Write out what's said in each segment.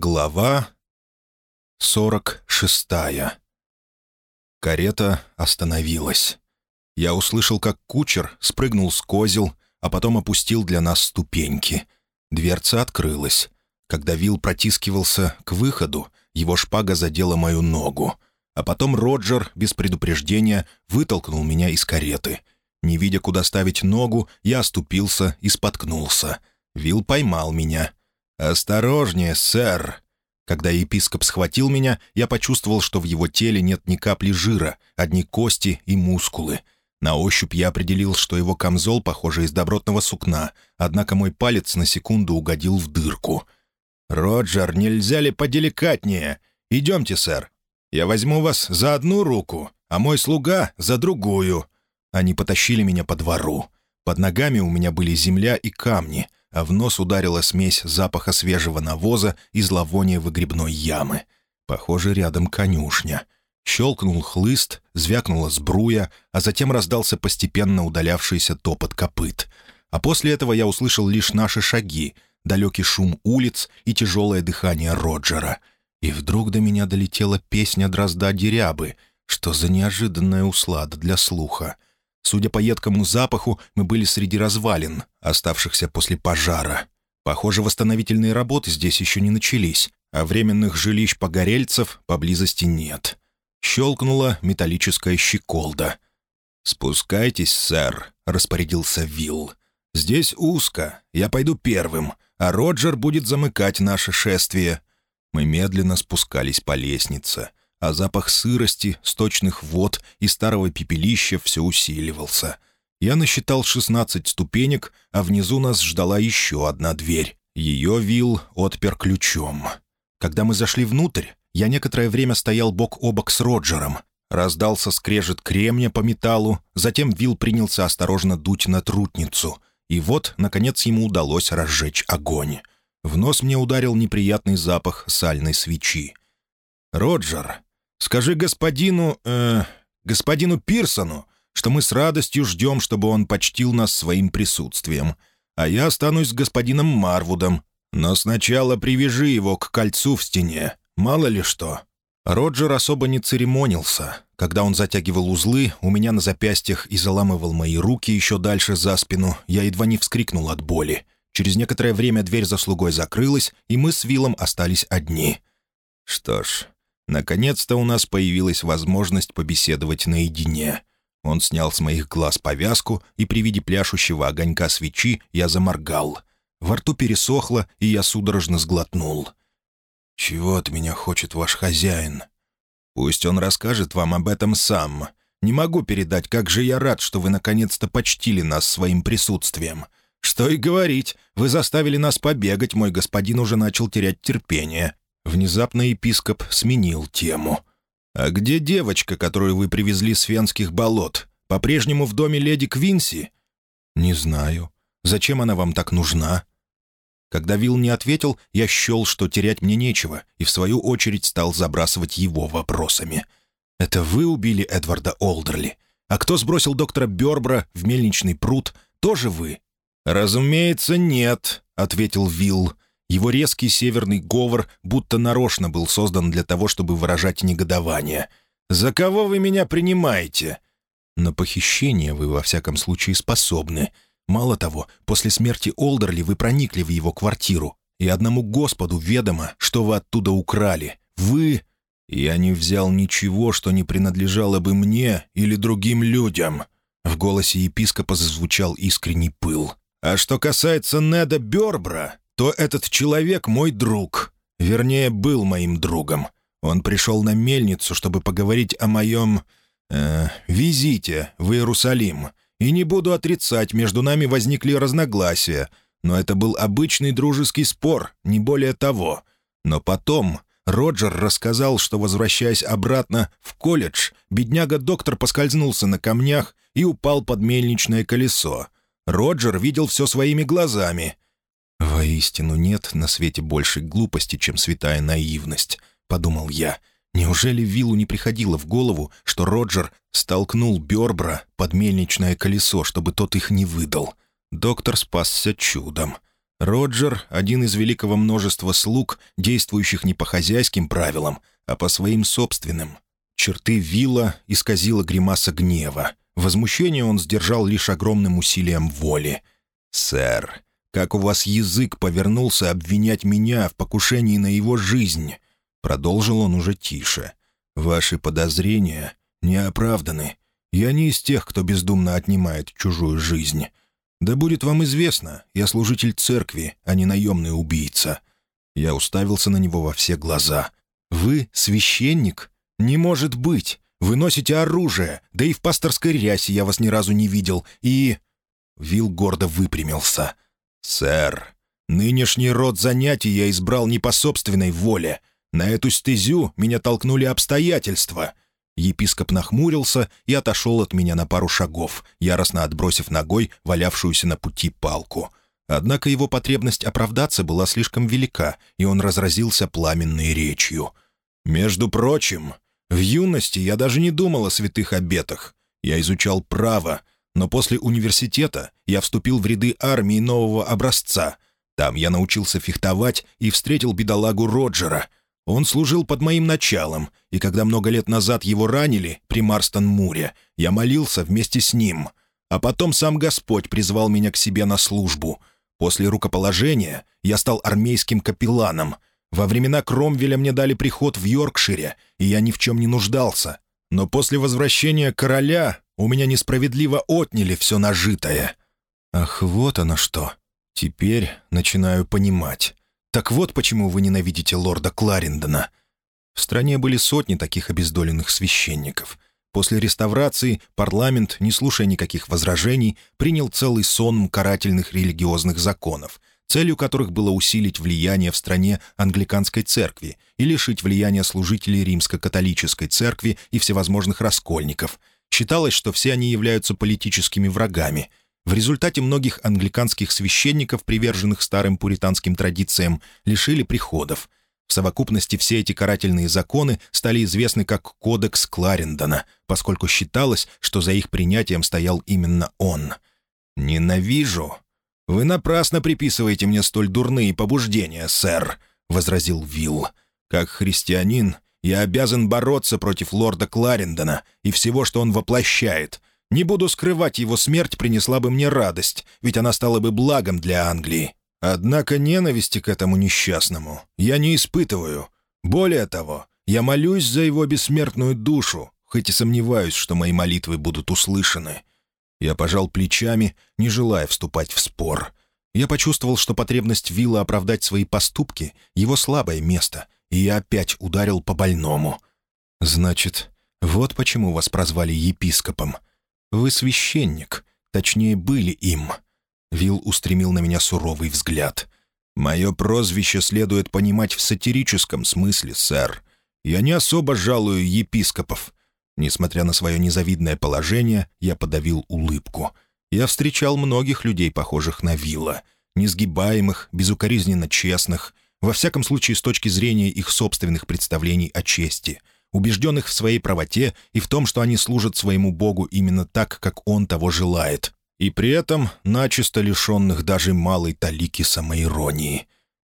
Глава сорок шестая. Карета остановилась. Я услышал, как кучер спрыгнул с козел, а потом опустил для нас ступеньки. Дверца открылась. Когда Вил протискивался к выходу, его шпага задела мою ногу. А потом Роджер, без предупреждения, вытолкнул меня из кареты. Не видя, куда ставить ногу, я оступился и споткнулся. Вил поймал меня — «Осторожнее, сэр!» Когда епископ схватил меня, я почувствовал, что в его теле нет ни капли жира, одни кости и мускулы. На ощупь я определил, что его камзол, похоже, из добротного сукна, однако мой палец на секунду угодил в дырку. «Роджер, нельзя ли поделикатнее? Идемте, сэр. Я возьму вас за одну руку, а мой слуга — за другую». Они потащили меня по двору. Под ногами у меня были земля и камни — а в нос ударила смесь запаха свежего навоза и зловония выгребной ямы. Похоже, рядом конюшня. Щелкнул хлыст, звякнула сбруя, а затем раздался постепенно удалявшийся топот копыт. А после этого я услышал лишь наши шаги, далекий шум улиц и тяжелое дыхание Роджера. И вдруг до меня долетела песня дрозда Дерябы, что за неожиданная услада для слуха — Судя по едкому запаху, мы были среди развалин, оставшихся после пожара. Похоже, восстановительные работы здесь еще не начались, а временных жилищ погорельцев поблизости нет. Щелкнула металлическая щеколда. «Спускайтесь, сэр», — распорядился Вилл. «Здесь узко. Я пойду первым, а Роджер будет замыкать наше шествие». Мы медленно спускались по лестнице а запах сырости, сточных вод и старого пепелища все усиливался. Я насчитал 16 ступенек, а внизу нас ждала еще одна дверь. Ее Вил отпер ключом. Когда мы зашли внутрь, я некоторое время стоял бок о бок с Роджером. Раздался скрежет кремня по металлу, затем Вил принялся осторожно дуть на трутницу. И вот, наконец, ему удалось разжечь огонь. В нос мне ударил неприятный запах сальной свечи. «Роджер, Скажи господину... Э, господину Пирсону, что мы с радостью ждем, чтобы он почтил нас своим присутствием. А я останусь с господином Марвудом. Но сначала привяжи его к кольцу в стене. Мало ли что». Роджер особо не церемонился. Когда он затягивал узлы, у меня на запястьях и заламывал мои руки еще дальше за спину, я едва не вскрикнул от боли. Через некоторое время дверь за слугой закрылась, и мы с Виллом остались одни. Что ж, Наконец-то у нас появилась возможность побеседовать наедине. Он снял с моих глаз повязку, и при виде пляшущего огонька свечи я заморгал. Во рту пересохло, и я судорожно сглотнул. «Чего от меня хочет ваш хозяин?» «Пусть он расскажет вам об этом сам. Не могу передать, как же я рад, что вы наконец-то почтили нас своим присутствием. Что и говорить, вы заставили нас побегать, мой господин уже начал терять терпение. Внезапно епископ сменил тему. «А где девочка, которую вы привезли с Венских болот? По-прежнему в доме леди Квинси?» «Не знаю. Зачем она вам так нужна?» Когда Вилл не ответил, я счел, что терять мне нечего, и в свою очередь стал забрасывать его вопросами. «Это вы убили Эдварда Олдерли? А кто сбросил доктора Бёрбра в мельничный пруд? Тоже вы?» «Разумеется, нет», — ответил Вилл. Его резкий северный говор будто нарочно был создан для того, чтобы выражать негодование. «За кого вы меня принимаете?» «На похищение вы, во всяком случае, способны. Мало того, после смерти Олдерли вы проникли в его квартиру, и одному Господу ведомо, что вы оттуда украли. Вы...» «Я не взял ничего, что не принадлежало бы мне или другим людям». В голосе епископа зазвучал искренний пыл. «А что касается Неда Бёрбра, то этот человек мой друг. Вернее, был моим другом. Он пришел на мельницу, чтобы поговорить о моем... Э, визите в Иерусалим. И не буду отрицать, между нами возникли разногласия. Но это был обычный дружеский спор, не более того. Но потом Роджер рассказал, что, возвращаясь обратно в колледж, бедняга-доктор поскользнулся на камнях и упал под мельничное колесо. Роджер видел все своими глазами — «Воистину нет на свете большей глупости, чем святая наивность», — подумал я. Неужели Виллу не приходило в голову, что Роджер столкнул Бёрбра под мельничное колесо, чтобы тот их не выдал? Доктор спасся чудом. Роджер — один из великого множества слуг, действующих не по хозяйским правилам, а по своим собственным. Черты вилла исказила гримаса гнева. Возмущение он сдержал лишь огромным усилием воли. «Сэр, как у вас язык повернулся обвинять меня в покушении на его жизнь?» Продолжил он уже тише. «Ваши подозрения не оправданы. Я не из тех, кто бездумно отнимает чужую жизнь. Да будет вам известно, я служитель церкви, а не наемный убийца». Я уставился на него во все глаза. «Вы священник? Не может быть! Вы носите оружие, да и в пасторской рясе я вас ни разу не видел, и...» Вил гордо выпрямился. «Сэр, нынешний род занятий я избрал не по собственной воле. На эту стезю меня толкнули обстоятельства. Епископ нахмурился и отошел от меня на пару шагов, яростно отбросив ногой валявшуюся на пути палку. Однако его потребность оправдаться была слишком велика, и он разразился пламенной речью. «Между прочим, в юности я даже не думал о святых обетах. Я изучал право, но после университета я вступил в ряды армии нового образца. Там я научился фехтовать и встретил бедолагу Роджера — он служил под моим началом, и когда много лет назад его ранили при Марстон-Муре, я молился вместе с ним. А потом сам Господь призвал меня к себе на службу. После рукоположения я стал армейским капелланом. Во времена Кромвеля мне дали приход в Йоркшире, и я ни в чем не нуждался. Но после возвращения короля у меня несправедливо отняли все нажитое. Ах, вот оно что. Теперь начинаю понимать. Так вот почему вы ненавидите лорда Кларендона. В стране были сотни таких обездоленных священников. После реставрации парламент, не слушая никаких возражений, принял целый сон карательных религиозных законов, целью которых было усилить влияние в стране англиканской церкви и лишить влияния служителей римско-католической церкви и всевозможных раскольников. Считалось, что все они являются политическими врагами – в результате многих англиканских священников, приверженных старым пуританским традициям, лишили приходов. В совокупности все эти карательные законы стали известны как «Кодекс Кларендона», поскольку считалось, что за их принятием стоял именно он. «Ненавижу. Вы напрасно приписываете мне столь дурные побуждения, сэр», — возразил Вилл. «Как христианин я обязан бороться против лорда Кларендона и всего, что он воплощает, не буду скрывать, его смерть принесла бы мне радость, ведь она стала бы благом для Англии. Однако ненависти к этому несчастному я не испытываю. Более того, я молюсь за его бессмертную душу, хоть и сомневаюсь, что мои молитвы будут услышаны. Я пожал плечами, не желая вступать в спор. Я почувствовал, что потребность Вилла оправдать свои поступки — его слабое место, и опять ударил по больному. «Значит, вот почему вас прозвали епископом», «Вы священник, точнее, были им». Вил устремил на меня суровый взгляд. «Мое прозвище следует понимать в сатирическом смысле, сэр. Я не особо жалую епископов». Несмотря на свое незавидное положение, я подавил улыбку. Я встречал многих людей, похожих на Вилла. Несгибаемых, безукоризненно честных, во всяком случае с точки зрения их собственных представлений о чести — убежденных в своей правоте и в том, что они служат своему Богу именно так, как Он того желает, и при этом начисто лишенных даже малой талики самоиронии.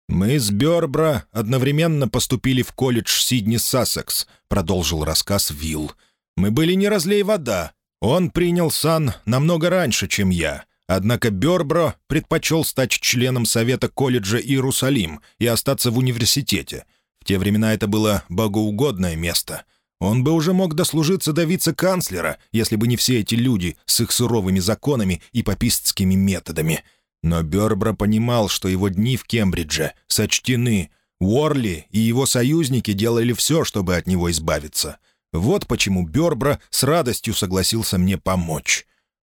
«Мы с Бёрбра одновременно поступили в колледж Сидни Сассекс», — продолжил рассказ Вилл. «Мы были не разлей вода. Он принял сан намного раньше, чем я». Однако Бёрбро предпочел стать членом Совета колледжа Иерусалим и остаться в университете — в те времена это было богоугодное место. Он бы уже мог дослужиться до вице-канцлера, если бы не все эти люди с их суровыми законами и попистскими методами. Но Бёрбра понимал, что его дни в Кембридже сочтены. Уорли и его союзники делали все, чтобы от него избавиться. Вот почему Бёрбра с радостью согласился мне помочь.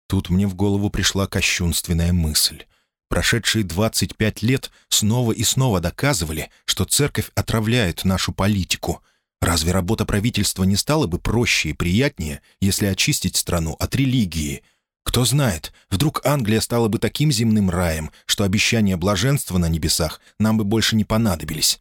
Тут мне в голову пришла кощунственная мысль. Прошедшие 25 лет снова и снова доказывали, что церковь отравляет нашу политику. Разве работа правительства не стала бы проще и приятнее, если очистить страну от религии? Кто знает, вдруг Англия стала бы таким земным раем, что обещания блаженства на небесах нам бы больше не понадобились.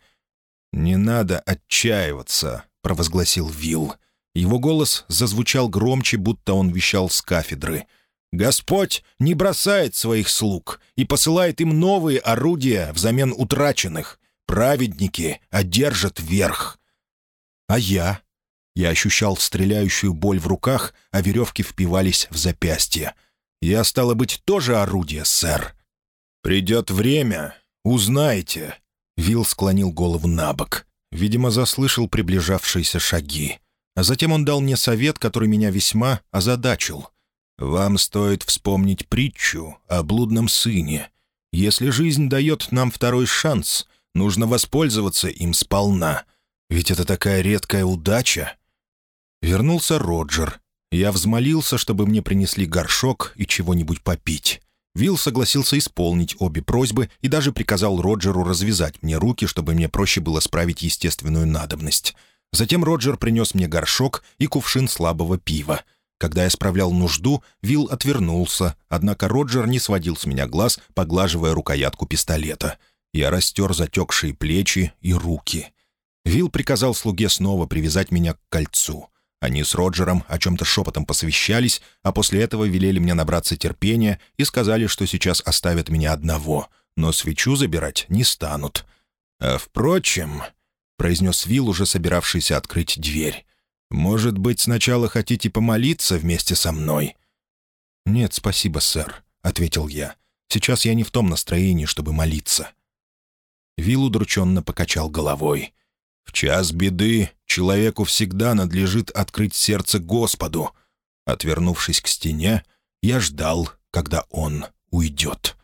«Не надо отчаиваться», — провозгласил Вилл. Его голос зазвучал громче, будто он вещал с кафедры — Господь не бросает своих слуг и посылает им новые орудия взамен утраченных. Праведники одержат верх. А я? Я ощущал стреляющую боль в руках, а веревки впивались в запястье. Я, стало быть, тоже орудие, сэр. «Придет время, узнаете». Вилл склонил голову на бок. Видимо, заслышал приближавшиеся шаги. А затем он дал мне совет, который меня весьма озадачил. «Вам стоит вспомнить притчу о блудном сыне. Если жизнь дает нам второй шанс, нужно воспользоваться им сполна. Ведь это такая редкая удача». Вернулся Роджер. Я взмолился, чтобы мне принесли горшок и чего-нибудь попить. Вилл согласился исполнить обе просьбы и даже приказал Роджеру развязать мне руки, чтобы мне проще было справить естественную надобность. Затем Роджер принес мне горшок и кувшин слабого пива. Когда я справлял нужду, Вилл отвернулся, однако Роджер не сводил с меня глаз, поглаживая рукоятку пистолета. Я растер затекшие плечи и руки. Вилл приказал слуге снова привязать меня к кольцу. Они с Роджером о чем-то шепотом посовещались, а после этого велели мне набраться терпения и сказали, что сейчас оставят меня одного, но свечу забирать не станут. «А впрочем», — произнес Вилл, уже собиравшийся открыть дверь, «может быть, сначала хотите помолиться вместе со мной?» «Нет, спасибо, сэр», — ответил я. «Сейчас я не в том настроении, чтобы молиться». Вилл удрученно покачал головой. В час беды человеку всегда надлежит открыть сердце Господу. Отвернувшись к стене, я ждал, когда он уйдет.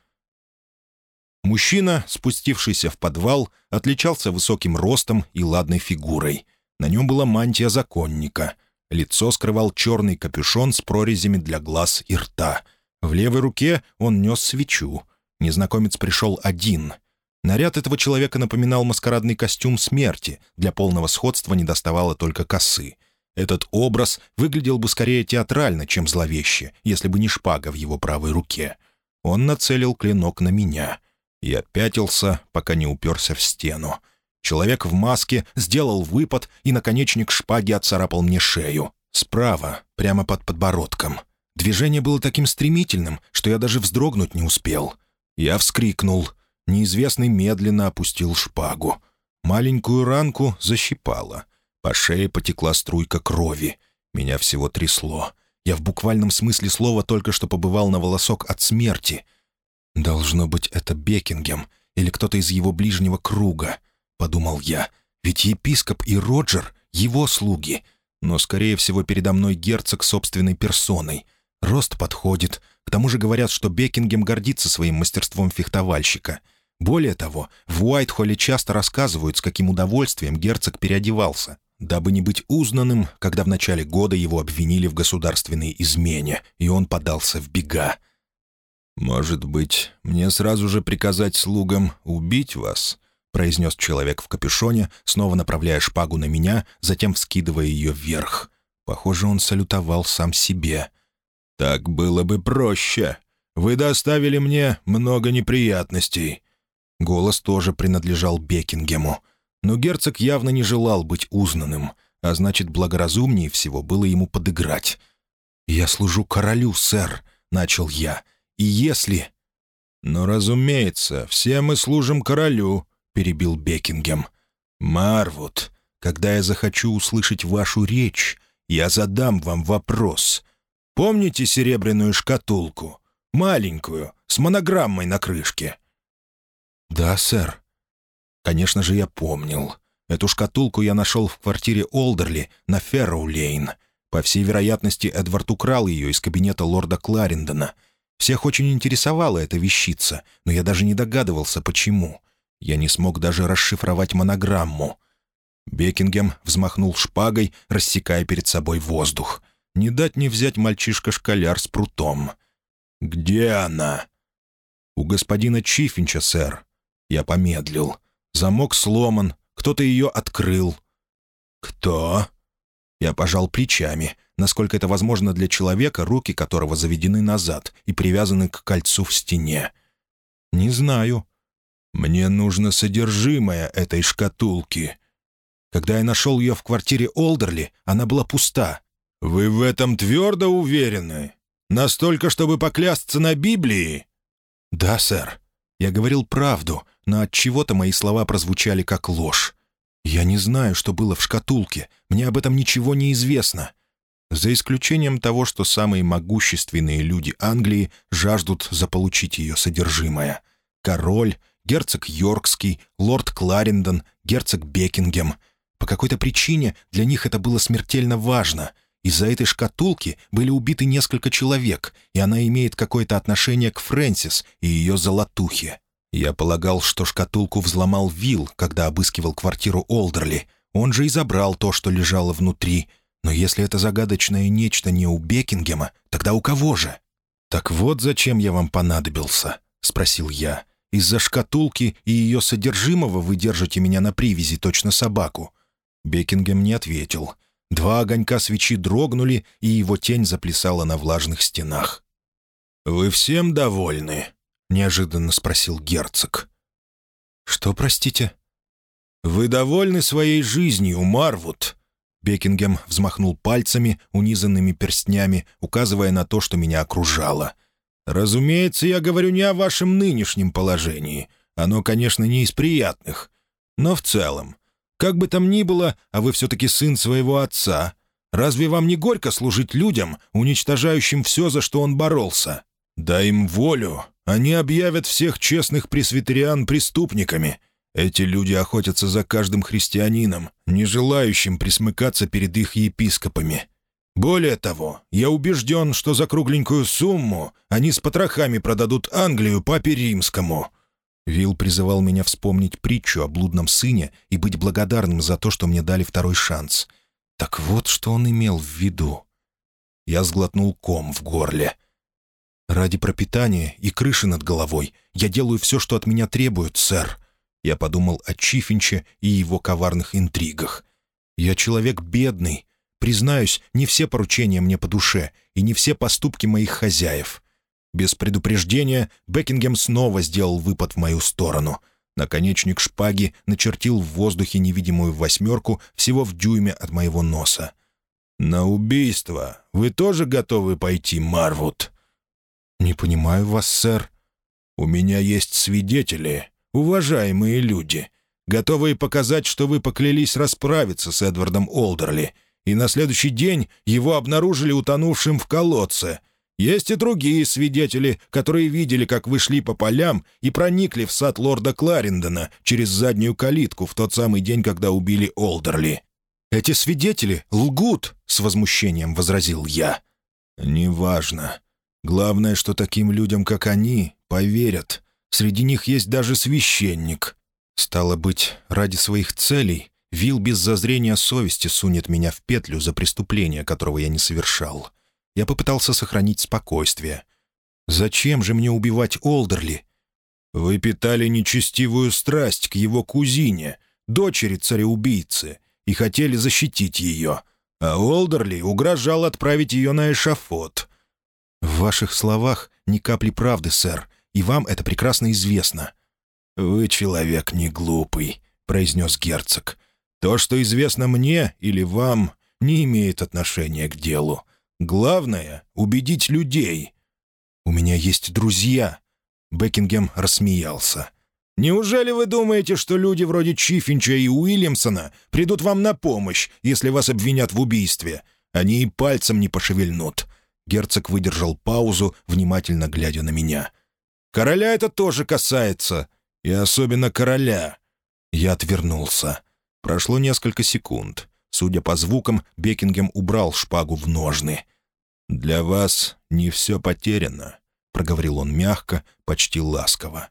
Мужчина, спустившийся в подвал, отличался высоким ростом и ладной фигурой. На нем была мантия законника. Лицо скрывал черный капюшон с прорезями для глаз и рта. В левой руке он нес свечу. Незнакомец пришел один — Наряд этого человека напоминал маскарадный костюм смерти, для полного сходства не доставало только косы. Этот образ выглядел бы скорее театрально, чем зловеще, если бы не шпага в его правой руке. Он нацелил клинок на меня. Я пятился, пока не уперся в стену. Человек в маске сделал выпад, и наконечник шпаги отцарапал мне шею. Справа, прямо под подбородком. Движение было таким стремительным, что я даже вздрогнуть не успел. Я вскрикнул — Неизвестный медленно опустил шпагу. Маленькую ранку защипало. По шее потекла струйка крови. Меня всего трясло. Я в буквальном смысле слова только что побывал на волосок от смерти. «Должно быть, это Бекингем или кто-то из его ближнего круга», — подумал я. «Ведь епископ и Роджер — его слуги. Но, скорее всего, передо мной герцог собственной персоной. Рост подходит. К тому же говорят, что Бекингем гордится своим мастерством фехтовальщика». Более того, в Уайтхолле часто рассказывают, с каким удовольствием герцог переодевался, дабы не быть узнанным, когда в начале года его обвинили в государственной измене, и он подался в бега. «Может быть, мне сразу же приказать слугам убить вас?» — произнес человек в капюшоне, снова направляя шпагу на меня, затем вскидывая ее вверх. Похоже, он салютовал сам себе. «Так было бы проще. Вы доставили мне много неприятностей. Голос тоже принадлежал Бекингему. Но герцог явно не желал быть узнанным, а значит, благоразумнее всего было ему подыграть. «Я служу королю, сэр», — начал я. «И если...» «Но, разумеется, все мы служим королю», — перебил Бекингем. «Марвуд, когда я захочу услышать вашу речь, я задам вам вопрос. Помните серебряную шкатулку? Маленькую, с монограммой на крышке?» «Да, сэр». Конечно же, я помнил. Эту шкатулку я нашел в квартире Олдерли на Ферроу-Лейн. По всей вероятности, Эдвард украл ее из кабинета лорда Кларендона. Всех очень интересовала эта вещица, но я даже не догадывался, почему. Я не смог даже расшифровать монограмму. Бекингем взмахнул шпагой, рассекая перед собой воздух. Не дать не взять мальчишка-школяр с прутом. «Где она?» «У господина Чифинча, сэр. Я помедлил. Замок сломан, кто-то ее открыл. «Кто?» Я пожал плечами, насколько это возможно для человека, руки которого заведены назад и привязаны к кольцу в стене. «Не знаю». «Мне нужно содержимое этой шкатулки». Когда я нашел ее в квартире Олдерли, она была пуста. «Вы в этом твердо уверены?» Настолько, чтобы поклясться на Библии?» «Да, сэр. Я говорил правду, но от чего то мои слова прозвучали как ложь. Я не знаю, что было в шкатулке. Мне об этом ничего не известно. За исключением того, что самые могущественные люди Англии жаждут заполучить ее содержимое. Король, герцог Йоркский, лорд Кларендон, герцог Бекингем. По какой-то причине для них это было смертельно важно. Из-за этой шкатулки были убиты несколько человек, и она имеет какое-то отношение к Фрэнсис и ее золотухе. Я полагал, что шкатулку взломал Вилл, когда обыскивал квартиру Олдерли. Он же и забрал то, что лежало внутри. Но если это загадочное нечто не у Бекингема, тогда у кого же? «Так вот зачем я вам понадобился», — спросил я. «Из-за шкатулки и ее содержимого вы держите меня на привязи, точно собаку». Бекингем не ответил. Два огонька свечи дрогнули, и его тень заплясала на влажных стенах. «Вы всем довольны?» — неожиданно спросил герцог. «Что, простите?» «Вы довольны своей жизнью, Марвуд?» Бекингем взмахнул пальцами, унизанными перстнями, указывая на то, что меня окружало. «Разумеется, я говорю не о вашем нынешнем положении. Оно, конечно, не из приятных. Но в целом, как бы там ни было, а вы все-таки сын своего отца. Разве вам не горько служить людям, уничтожающим все, за что он боролся? Дай им волю. Они объявят всех честных пресвитериан преступниками, эти люди охотятся за каждым христианином, не желающим присмыкаться перед их епископами. Более того, я убежден, что за кругленькую сумму они с потрохами продадут Англию папе римскому». Вилл призывал меня вспомнить притчу о блудном сыне и быть благодарным за то, что мне дали второй шанс. Так вот, что он имел в виду. Я сглотнул ком в горле. «Ради пропитания и крыши над головой я делаю все, что от меня требуют, сэр. Я подумал о Чифинче и его коварных интригах. Я человек бедный. Признаюсь, не все поручения мне по душе, и не все поступки моих хозяев. Без предупреждения Бекингем снова сделал выпад в мою сторону. Наконечник шпаги начертил в воздухе невидимую восьмерку всего в дюйме от моего носа. «На убийство вы тоже готовы пойти, Марвуд?» «Не понимаю вас, сэр». «У меня есть свидетели, уважаемые люди, готовые показать, что вы поклялись расправиться с Эдвардом Олдерли, и на следующий день его обнаружили утонувшим в колодце. Есть и другие свидетели, которые видели, как вы шли по полям и проникли в сад лорда Кларендона через заднюю калитку в тот самый день, когда убили Олдерли. «Эти свидетели лгут!» — с возмущением возразил я. «Неважно. Главное, что таким людям, как они, поверят. Среди них есть даже священник. Стало быть, ради своих целей Вил без зазрения совести сунет меня в петлю за преступление, которого я не совершал. Я попытался сохранить спокойствие. «Зачем же мне убивать Олдерли?» «Вы питали нечестивую страсть к его кузине, дочери цареубийцы, и хотели защитить ее, а Олдерли угрожал отправить ее на эшафот». «В ваших словах ни капли правды, сэр и вам это прекрасно известно». «Вы человек не глупый», — произнес герцог. «То, что известно мне или вам, не имеет отношения к делу. Главное — убедить людей». «У меня есть друзья», — Бекингем рассмеялся. «Неужели вы думаете, что люди вроде Чиффинча и Уильямсона придут вам на помощь, если вас обвинят в убийстве? Они и пальцем не пошевельнут». Герцог выдержал паузу, внимательно глядя на меня. Короля это тоже касается. И особенно короля». Я отвернулся. Прошло несколько секунд. Судя по звукам, Бекингем убрал шпагу в ножны. «Для вас не все потеряно», — проговорил он мягко, почти ласково.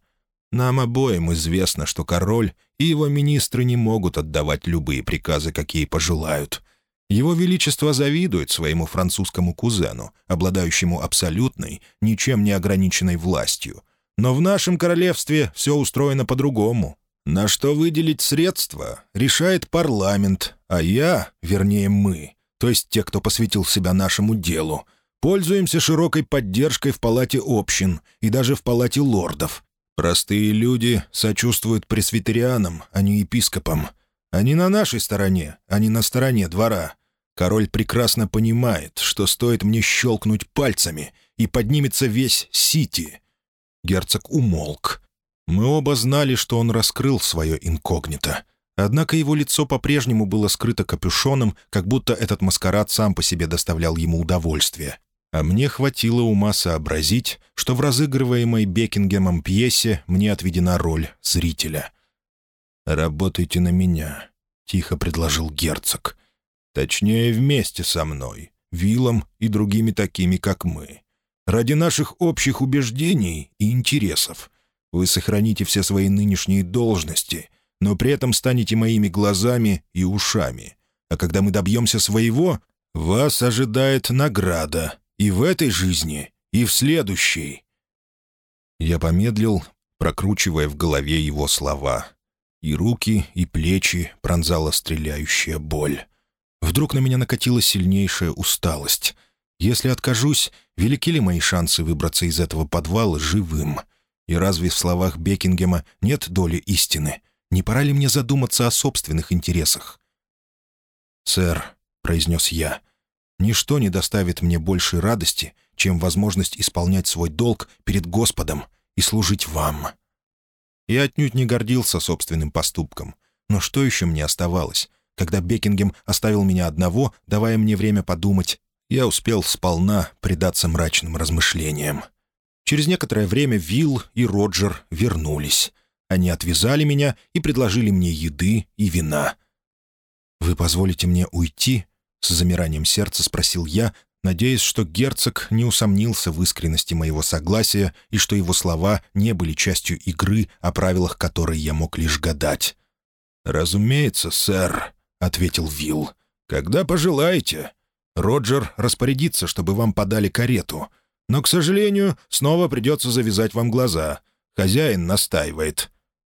«Нам обоим известно, что король и его министры не могут отдавать любые приказы, какие пожелают. Его Величество завидует своему французскому кузену, обладающему абсолютной, ничем не ограниченной властью. Но в нашем королевстве все устроено по-другому. На что выделить средства, решает парламент, а я, вернее мы, то есть те, кто посвятил себя нашему делу, пользуемся широкой поддержкой в палате общин и даже в палате лордов. Простые люди сочувствуют пресвитерианам, а не епископам. Они на нашей стороне, а не на стороне двора. Король прекрасно понимает, что стоит мне щелкнуть пальцами, и поднимется весь Сити». Герцог умолк. Мы оба знали, что он раскрыл свое инкогнито. Однако его лицо по-прежнему было скрыто капюшоном, как будто этот маскарад сам по себе доставлял ему удовольствие. А мне хватило ума сообразить, что в разыгрываемой Бекингемом пьесе мне отведена роль зрителя. «Работайте на меня», — тихо предложил герцог. «Точнее, вместе со мной, Виллом и другими такими, как мы. Ради наших общих убеждений и интересов. Вы сохраните все свои нынешние должности, но при этом станете моими глазами и ушами. А когда мы добьемся своего, вас ожидает награда. И в этой жизни, и в следующей». Я помедлил, прокручивая в голове его слова. И руки, и плечи пронзала стреляющая боль. Вдруг на меня накатила сильнейшая усталость. Если откажусь, велики ли мои шансы выбраться из этого подвала живым?» И разве в словах Бекингема нет доли истины? Не пора ли мне задуматься о собственных интересах? «Сэр», — произнес я, — «ничто не доставит мне большей радости, чем возможность исполнять свой долг перед Господом и служить вам». Я отнюдь не гордился собственным поступком. Но что еще мне оставалось? Когда Бекингем оставил меня одного, давая мне время подумать, я успел сполна предаться мрачным размышлениям. Через некоторое время Вилл и Роджер вернулись. Они отвязали меня и предложили мне еды и вина. «Вы позволите мне уйти?» — с замиранием сердца спросил я, надеясь, что герцог не усомнился в искренности моего согласия и что его слова не были частью игры, о правилах которой я мог лишь гадать. «Разумеется, сэр», — ответил Вилл. «Когда пожелаете. Роджер распорядится, чтобы вам подали карету. Но, к сожалению, снова придется завязать вам глаза. Хозяин настаивает».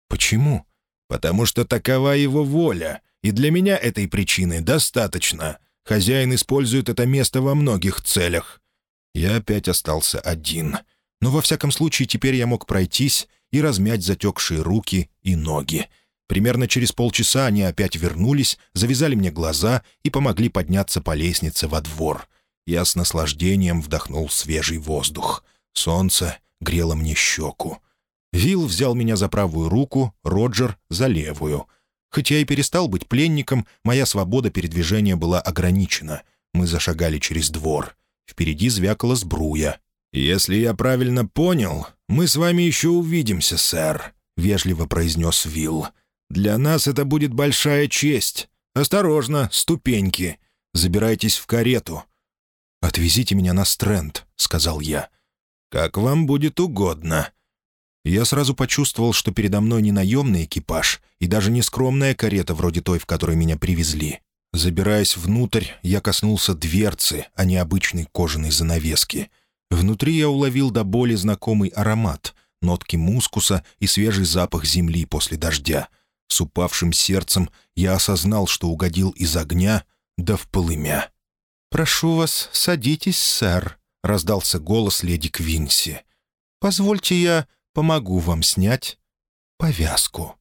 «Почему?» «Потому что такова его воля, и для меня этой причины достаточно. Хозяин использует это место во многих целях». Я опять остался один. Но, во всяком случае, теперь я мог пройтись и размять затекшие руки и ноги. Примерно через полчаса они опять вернулись, завязали мне глаза и помогли подняться по лестнице во двор — я с наслаждением вдохнул свежий воздух. Солнце грело мне щеку. Вилл взял меня за правую руку, Роджер — за левую. Хотя и перестал быть пленником, моя свобода передвижения была ограничена. Мы зашагали через двор. Впереди звякала сбруя. «Если я правильно понял, мы с вами еще увидимся, сэр», — вежливо произнес Вилл. «Для нас это будет большая честь. Осторожно, ступеньки. Забирайтесь в карету. «Отвезите меня на Стрэнд», — сказал я. «Как вам будет угодно». Я сразу почувствовал, что передо мной не наемный экипаж и даже не скромная карета вроде той, в которой меня привезли. Забираясь внутрь, я коснулся дверцы, а не обычной кожаной занавески. Внутри я уловил до боли знакомый аромат, нотки мускуса и свежий запах земли после дождя. С упавшим сердцем я осознал, что угодил из огня да в полымя. «Прошу вас, садитесь, сэр», — раздался голос леди Квинси. «Позвольте я помогу вам снять повязку».